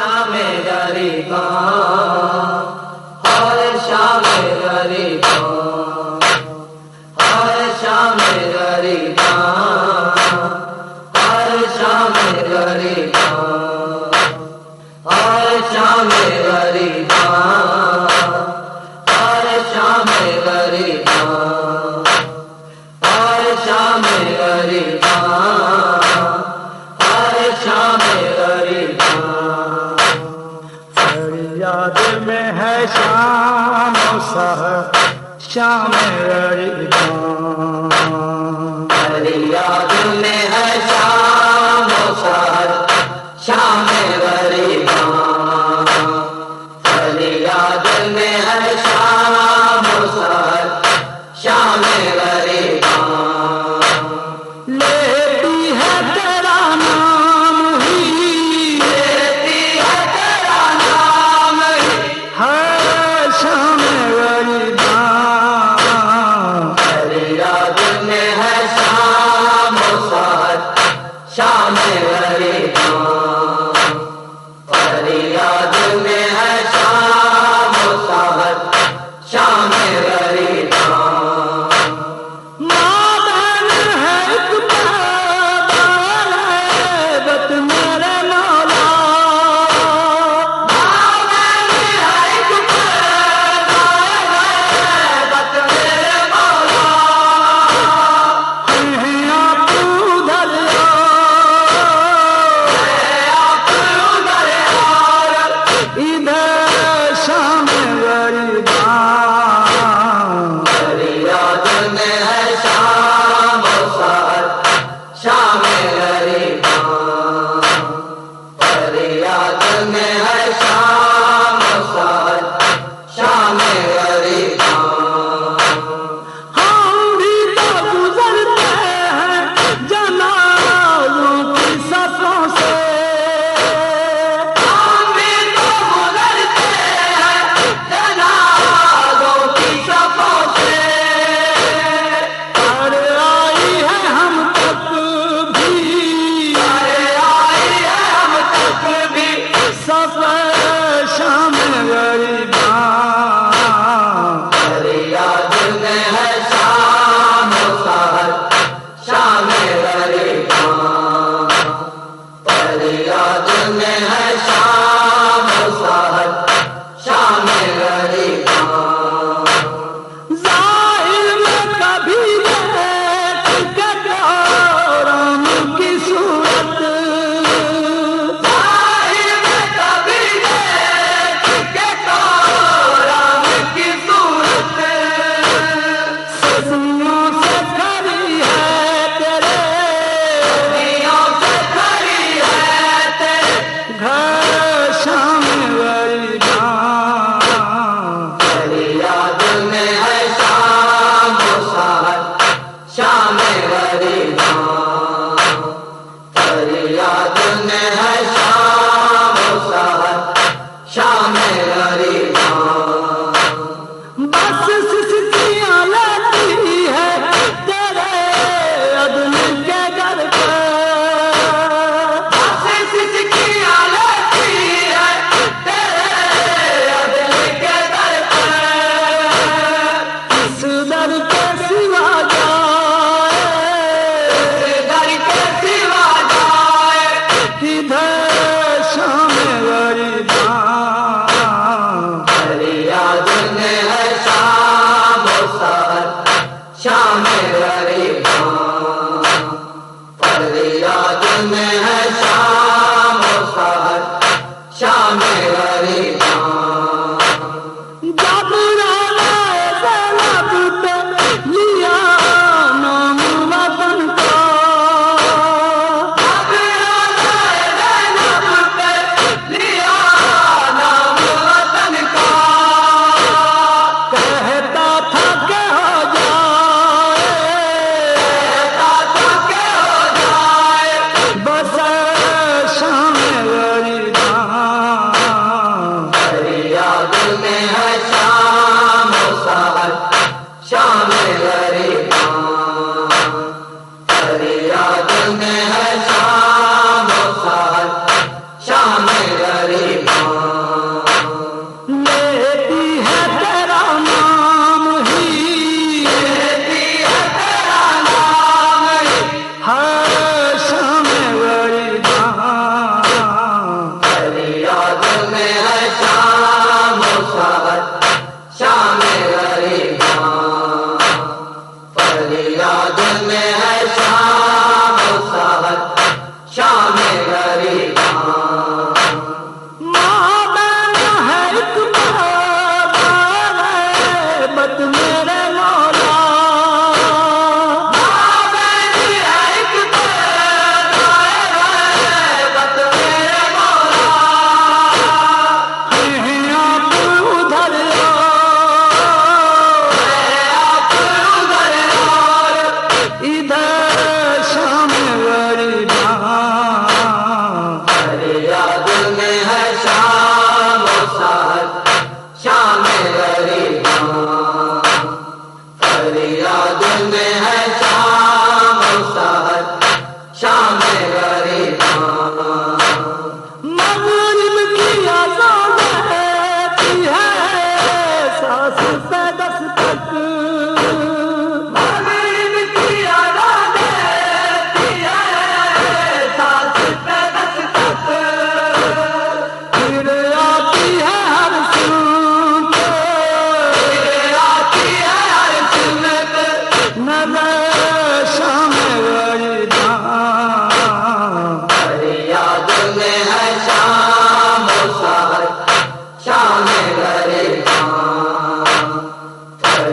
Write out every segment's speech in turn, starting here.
شام غریباں ہر شام غریباں ہر شام غریباں ہر شام غریباں ہر شام غریباں۔ یاد میں ہے شام و سہر شام غریباں یاد میں ہے شام یاد میں ہے شام سارا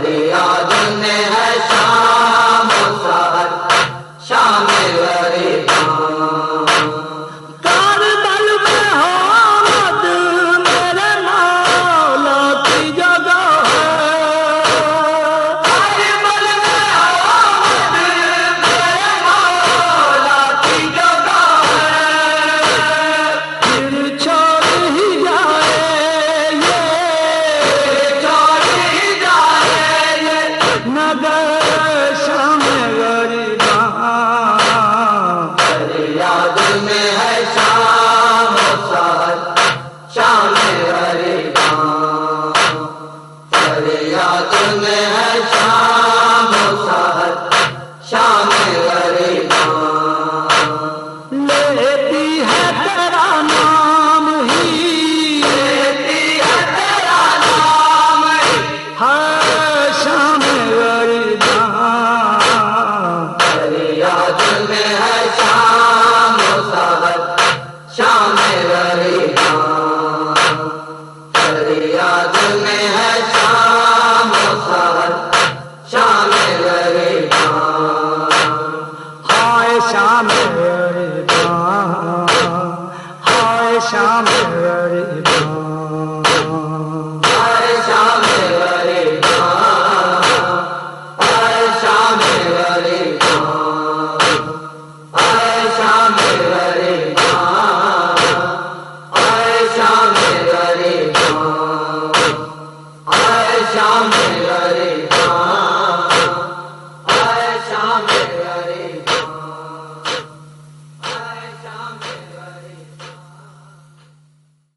فریاد شام